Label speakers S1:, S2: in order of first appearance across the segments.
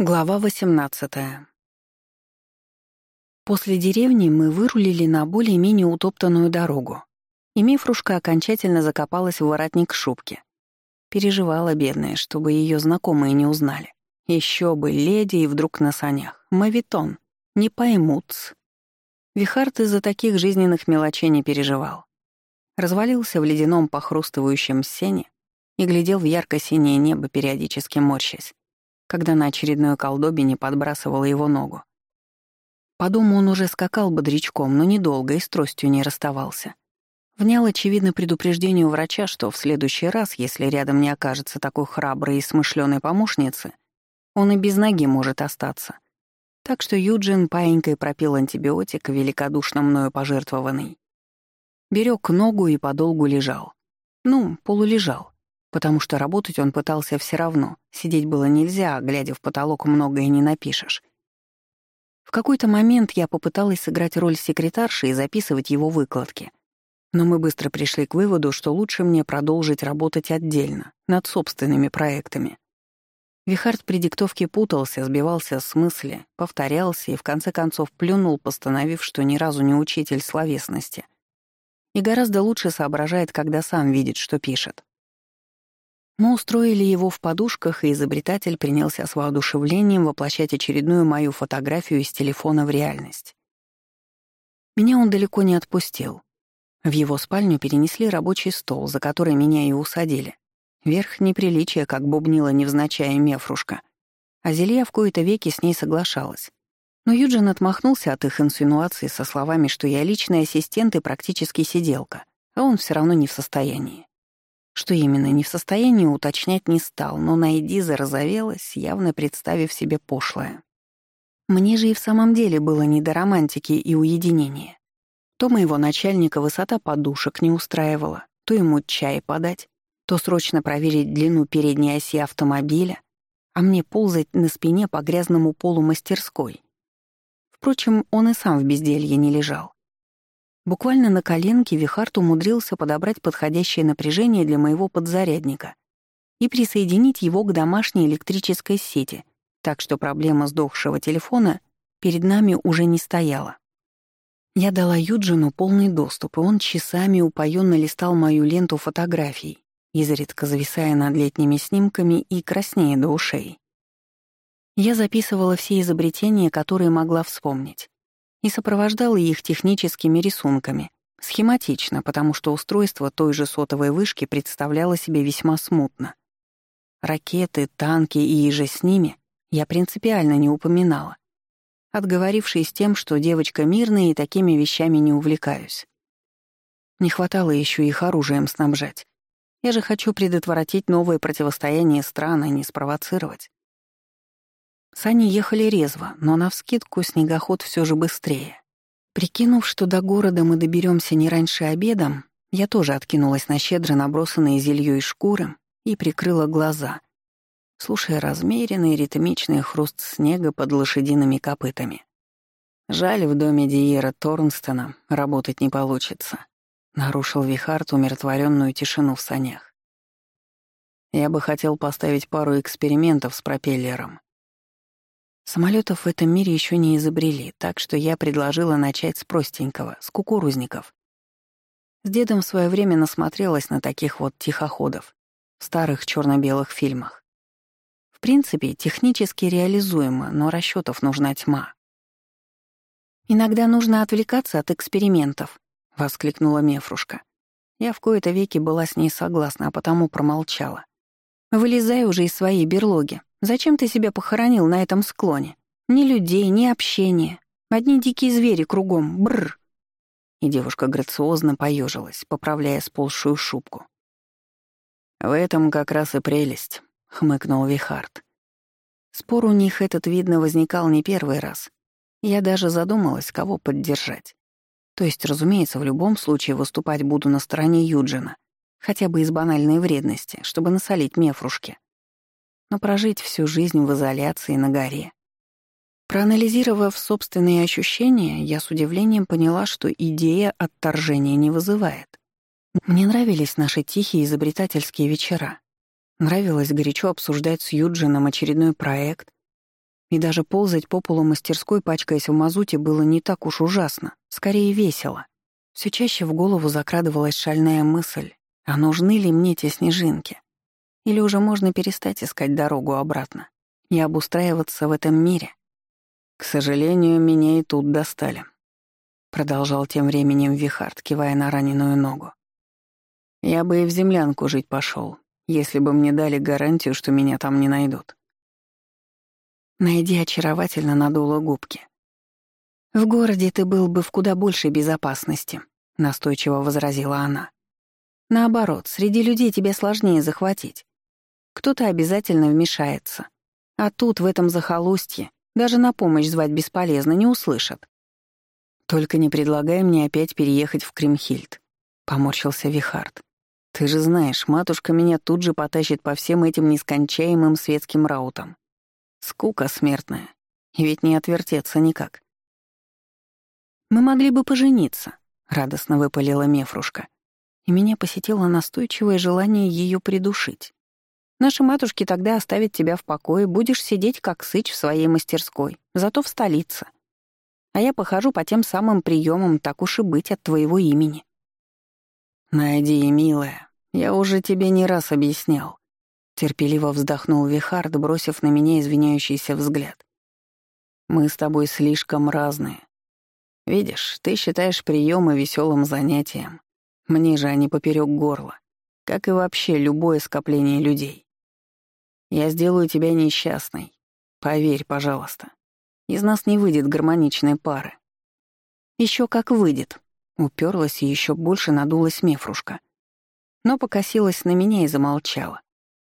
S1: Глава 18 После деревни мы вырулили на более-менее утоптанную дорогу, и Мифрушка окончательно закопалась в воротник шубки. Переживала бедная, чтобы ее знакомые не узнали. Еще бы, леди и вдруг на санях. Мавитон. Не поймут. Вихард из-за таких жизненных мелочей не переживал. Развалился в ледяном похрустывающем сене и глядел в ярко-синее небо, периодически морщась когда на очередной колдобине подбрасывала его ногу. По дому он уже скакал бодрячком, но недолго и с тростью не расставался. Внял, очевидно, предупреждению врача, что в следующий раз, если рядом не окажется такой храброй и смышленой помощницы, он и без ноги может остаться. Так что Юджин паенькой пропил антибиотик, великодушно мною пожертвованный. Берег ногу и подолгу лежал. Ну, полулежал потому что работать он пытался все равно, сидеть было нельзя, глядя в потолок многое не напишешь. В какой-то момент я попыталась сыграть роль секретарши и записывать его выкладки. Но мы быстро пришли к выводу, что лучше мне продолжить работать отдельно, над собственными проектами. Вихард при диктовке путался, сбивался с мысли, повторялся и в конце концов плюнул, постановив, что ни разу не учитель словесности. И гораздо лучше соображает, когда сам видит, что пишет. Мы устроили его в подушках, и изобретатель принялся с воодушевлением воплощать очередную мою фотографию из телефона в реальность. Меня он далеко не отпустил. В его спальню перенесли рабочий стол, за который меня и усадили. Верх неприличия, как бубнила невзначай мефрушка. А Зелья в кои-то веки с ней соглашалась. Но Юджин отмахнулся от их инсинуаций со словами, что я личный ассистент и практически сиделка, а он все равно не в состоянии. Что именно, не в состоянии уточнять не стал, но Найди зарозовелась, явно представив себе пошлое. Мне же и в самом деле было не до романтики и уединения. То моего начальника высота подушек не устраивала, то ему чай подать, то срочно проверить длину передней оси автомобиля, а мне ползать на спине по грязному полу мастерской. Впрочем, он и сам в безделье не лежал. Буквально на коленке Вихард умудрился подобрать подходящее напряжение для моего подзарядника и присоединить его к домашней электрической сети, так что проблема сдохшего телефона перед нами уже не стояла. Я дала Юджину полный доступ, и он часами упоенно листал мою ленту фотографий, изредка зависая над летними снимками и краснея до ушей. Я записывала все изобретения, которые могла вспомнить и сопровождала их техническими рисунками, схематично, потому что устройство той же сотовой вышки представляло себе весьма смутно. Ракеты, танки и иже с ними я принципиально не упоминала, отговорившись тем, что девочка мирная и такими вещами не увлекаюсь. Не хватало еще их оружием снабжать. Я же хочу предотвратить новое противостояние стран, а не спровоцировать. Сани ехали резво, но навскидку снегоход все же быстрее. Прикинув, что до города мы доберемся не раньше обеда, я тоже откинулась на щедро набросанные зельёй шкуры и прикрыла глаза, слушая размеренный ритмичный хруст снега под лошадиными копытами. Жаль, в доме Диера Торнстона работать не получится. Нарушил Вихард умиротворенную тишину в санях. Я бы хотел поставить пару экспериментов с пропеллером. Самолетов в этом мире еще не изобрели, так что я предложила начать с простенького, с кукурузников. С дедом в свое время насмотрелась на таких вот тихоходов в старых черно белых фильмах. В принципе, технически реализуемо, но расчетов нужна тьма. «Иногда нужно отвлекаться от экспериментов», — воскликнула Мефрушка. Я в кои-то веки была с ней согласна, а потому промолчала. «Вылезай уже из своей берлоги. Зачем ты себя похоронил на этом склоне? Ни людей, ни общения. Одни дикие звери кругом. Бррр. И девушка грациозно поежилась, поправляя сползшую шубку. «В этом как раз и прелесть», — хмыкнул Вихард. Спор у них этот, видно, возникал не первый раз. Я даже задумалась, кого поддержать. То есть, разумеется, в любом случае выступать буду на стороне Юджина, хотя бы из банальной вредности, чтобы насолить Мефрушке но прожить всю жизнь в изоляции на горе. Проанализировав собственные ощущения, я с удивлением поняла, что идея отторжения не вызывает. Мне нравились наши тихие изобретательские вечера. Нравилось горячо обсуждать с Юджином очередной проект, И даже ползать по полу мастерской, пачкаясь в мазуте, было не так уж ужасно, скорее весело. Все чаще в голову закрадывалась шальная мысль, а нужны ли мне те снежинки? Или уже можно перестать искать дорогу обратно и обустраиваться в этом мире? К сожалению, меня и тут достали. Продолжал тем временем Вихард, кивая на раненую ногу. Я бы и в землянку жить пошел, если бы мне дали гарантию, что меня там не найдут. Найди очаровательно надула губки. «В городе ты был бы в куда большей безопасности», — настойчиво возразила она. «Наоборот, среди людей тебе сложнее захватить. Кто-то обязательно вмешается. А тут, в этом захолустье, даже на помощь звать бесполезно, не услышат». «Только не предлагай мне опять переехать в Кримхильд», — поморщился Вихард. «Ты же знаешь, матушка меня тут же потащит по всем этим нескончаемым светским раутам. Скука смертная. И ведь не отвертеться никак. «Мы могли бы пожениться», — радостно выпалила Мефрушка. И меня посетило настойчивое желание ее придушить. «Наши матушки тогда оставят тебя в покое, будешь сидеть как сыч в своей мастерской, зато в столице. А я похожу по тем самым приемам, так уж и быть, от твоего имени». «Найди, милая, я уже тебе не раз объяснял. Терпеливо вздохнул Вихард, бросив на меня извиняющийся взгляд. «Мы с тобой слишком разные. Видишь, ты считаешь приемы веселым занятием. Мне же они поперек горла, как и вообще любое скопление людей. Я сделаю тебя несчастной. Поверь, пожалуйста. Из нас не выйдет гармоничной пары. Еще как выйдет. Уперлась и еще больше надулась мефрушка. Но покосилась на меня и замолчала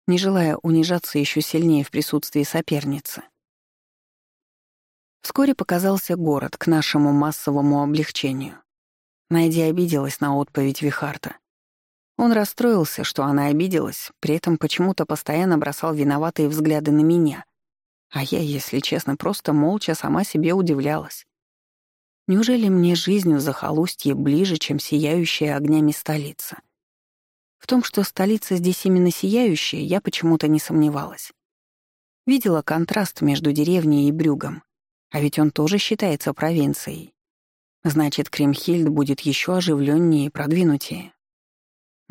S1: не желая унижаться еще сильнее в присутствии соперницы. Вскоре показался город к нашему массовому облегчению. Найди обиделась на отповедь Вихарта. Он расстроился, что она обиделась, при этом почему-то постоянно бросал виноватые взгляды на меня. А я, если честно, просто молча сама себе удивлялась. Неужели мне жизнь в захолустье ближе, чем сияющая огнями столица? В том, что столица здесь именно сияющая, я почему-то не сомневалась. Видела контраст между деревней и Брюгом, а ведь он тоже считается провинцией. Значит, Кремхильд будет еще оживленнее и продвинутее.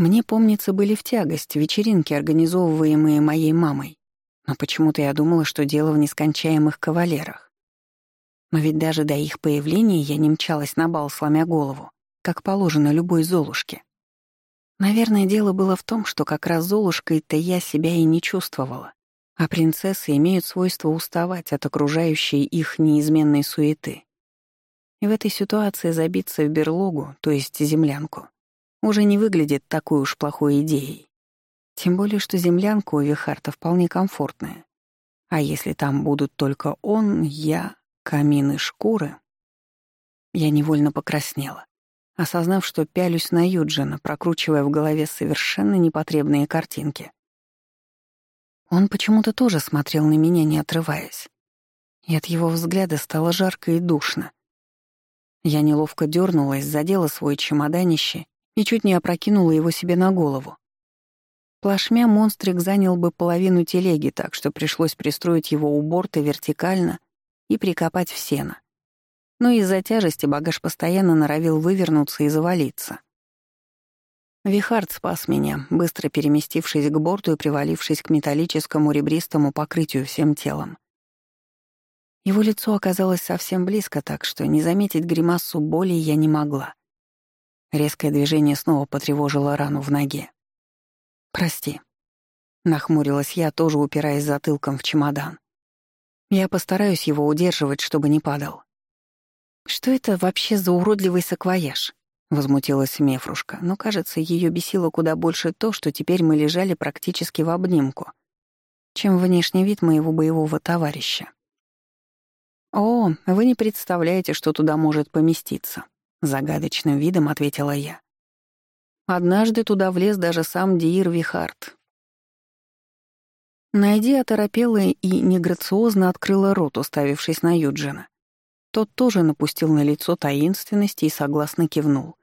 S1: Мне, помнится, были в тягость вечеринки, организовываемые моей мамой, но почему-то я думала, что дело в нескончаемых кавалерах. Но ведь даже до их появления я не мчалась на бал, сломя голову, как положено любой золушке. Наверное, дело было в том, что как раз Золушкой-то я себя и не чувствовала, а принцессы имеют свойство уставать от окружающей их неизменной суеты. И в этой ситуации забиться в берлогу, то есть землянку, уже не выглядит такой уж плохой идеей. Тем более, что землянка у Вихарта вполне комфортная. А если там будут только он, я, камин и шкуры... Я невольно покраснела осознав, что пялюсь на Юджина, прокручивая в голове совершенно непотребные картинки. Он почему-то тоже смотрел на меня, не отрываясь. И от его взгляда стало жарко и душно. Я неловко дернулась, задела свой чемоданище и чуть не опрокинула его себе на голову. Плашмя монстрик занял бы половину телеги, так что пришлось пристроить его у борта вертикально и прикопать в сено но из-за тяжести багаж постоянно норовил вывернуться и завалиться. Вихард спас меня, быстро переместившись к борту и привалившись к металлическому ребристому покрытию всем телом. Его лицо оказалось совсем близко, так что не заметить гримасу боли я не могла. Резкое движение снова потревожило рану в ноге. «Прости», — нахмурилась я, тоже упираясь затылком в чемодан. «Я постараюсь его удерживать, чтобы не падал». «Что это вообще за уродливый саквояж?» — возмутилась Мефрушка, но, кажется, ее бесило куда больше то, что теперь мы лежали практически в обнимку, чем внешний вид моего боевого товарища. «О, вы не представляете, что туда может поместиться», — загадочным видом ответила я. Однажды туда влез даже сам Диир Вихард. Найди оторопела и неграциозно открыла рот, уставившись на Юджина. Тот тоже напустил на лицо таинственности и согласно кивнул.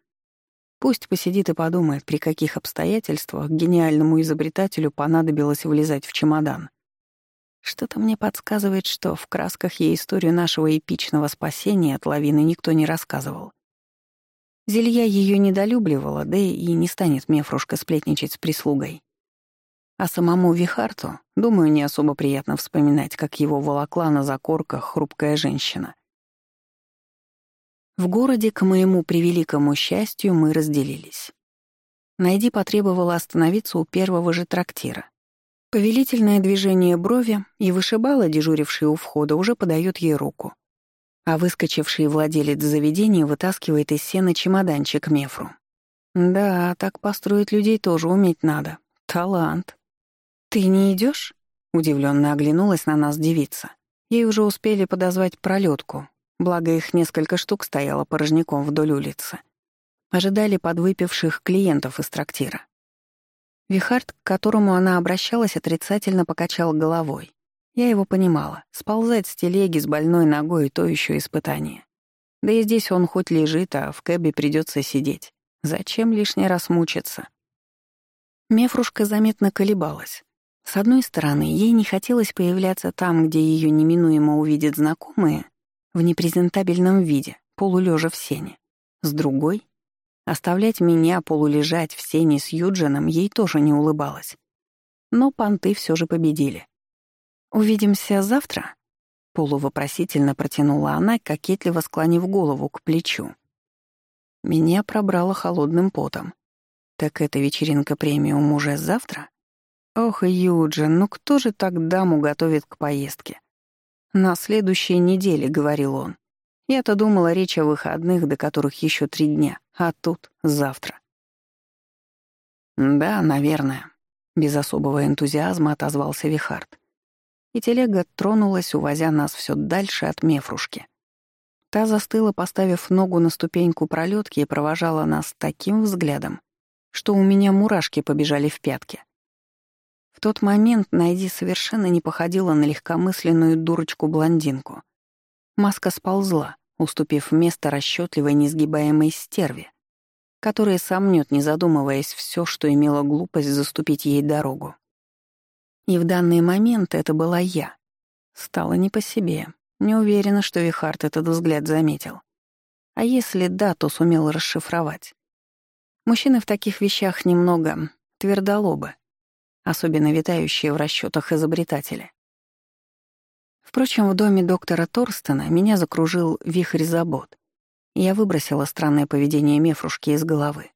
S1: Пусть посидит и подумает, при каких обстоятельствах гениальному изобретателю понадобилось влезать в чемодан. Что-то мне подсказывает, что в красках ей историю нашего эпичного спасения от лавины никто не рассказывал. Зелья ее недолюбливала, да и не станет Мефрушка сплетничать с прислугой. А самому Вихарту, думаю, не особо приятно вспоминать, как его волокла на закорках хрупкая женщина. В городе, к моему превеликому счастью, мы разделились. Найди потребовала остановиться у первого же трактира. Повелительное движение брови, и вышибала, дежуривший у входа, уже подает ей руку. А выскочивший владелец заведения вытаскивает из сена чемоданчик Мефру. Да, так построить людей тоже уметь надо. Талант. «Ты не идешь? удивленно оглянулась на нас девица. Ей уже успели подозвать пролетку, благо их несколько штук стояло порожняком вдоль улицы. Ожидали подвыпивших клиентов из трактира. Вихард, к которому она обращалась, отрицательно покачал головой. Я его понимала. Сползать с телеги с больной ногой — то еще испытание. Да и здесь он хоть лежит, а в кэбе придется сидеть. Зачем лишний раз мучиться? Мефрушка заметно колебалась. С одной стороны, ей не хотелось появляться там, где ее неминуемо увидят знакомые, в непрезентабельном виде, полулежа в сене. С другой, оставлять меня полулежать в сене с Юджином ей тоже не улыбалось. Но понты все же победили. «Увидимся завтра?» — полувопросительно протянула она, кокетливо склонив голову к плечу. Меня пробрало холодным потом. «Так эта вечеринка премиум уже завтра?» Ох, Юджин, ну кто же так даму готовит к поездке? На следующей неделе, говорил он. Я-то думала речь о выходных, до которых еще три дня, а тут завтра. Да, наверное, без особого энтузиазма отозвался Вихард. И телега тронулась, увозя нас все дальше от Мефрушки. Та застыла, поставив ногу на ступеньку пролетки и провожала нас таким взглядом, что у меня мурашки побежали в пятки. В тот момент Найди совершенно не походила на легкомысленную дурочку-блондинку. Маска сползла, уступив место расчетливой несгибаемой стерве, которая сомнет, не задумываясь, все, что имело глупость заступить ей дорогу. И в данный момент это была я. Стало не по себе. Не уверена, что Вихард этот взгляд заметил. А если да, то сумел расшифровать. Мужчины в таких вещах немного твердолобы, особенно витающие в расчетах изобретатели. Впрочем, в доме доктора Торстена меня закружил вихрь забот. Я выбросила странное поведение Мефрушки из головы.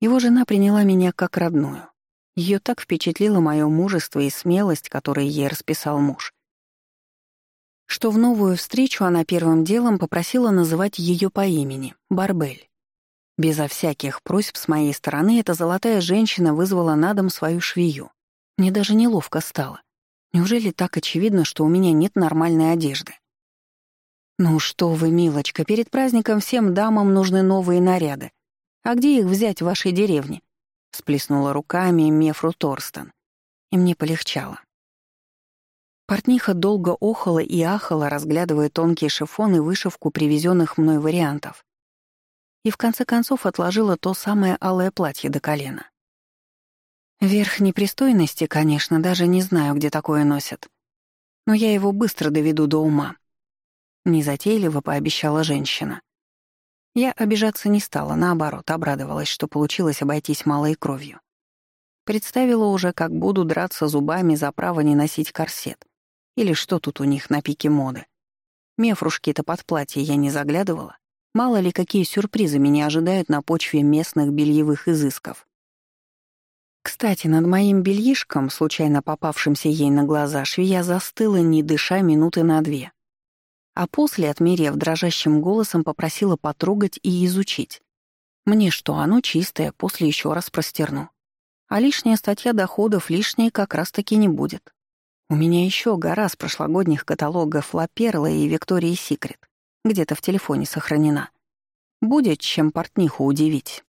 S1: Его жена приняла меня как родную. Ее так впечатлило мое мужество и смелость, которые ей расписал муж, что в новую встречу она первым делом попросила называть ее по имени — Барбель. Безо всяких просьб с моей стороны эта золотая женщина вызвала на дом свою швею. Мне даже неловко стало. Неужели так очевидно, что у меня нет нормальной одежды? Ну что вы, милочка, перед праздником всем дамам нужны новые наряды. А где их взять в вашей деревне? Сплеснула руками Мефру Торстен. И мне полегчало. Портниха долго охала и ахала, разглядывая тонкий шифон и вышивку привезенных мной вариантов и в конце концов отложила то самое алое платье до колена. Верх непристойности, конечно, даже не знаю, где такое носят. Но я его быстро доведу до ума. Незатейливо пообещала женщина. Я обижаться не стала, наоборот, обрадовалась, что получилось обойтись малой кровью. Представила уже, как буду драться зубами за право не носить корсет. Или что тут у них на пике моды. Мефрушки-то под платье я не заглядывала. Мало ли, какие сюрпризы меня ожидают на почве местных бельевых изысков. Кстати, над моим бельишком, случайно попавшимся ей на глаза, швея застыла, не дыша минуты на две. А после, отмерев дрожащим голосом, попросила потрогать и изучить. Мне что, оно чистое, после еще раз простерну. А лишняя статья доходов лишней как раз-таки не будет. У меня еще гора с прошлогодних каталогов Ла Перла и Виктории Секрет где-то в телефоне сохранена. Будет чем портниху удивить.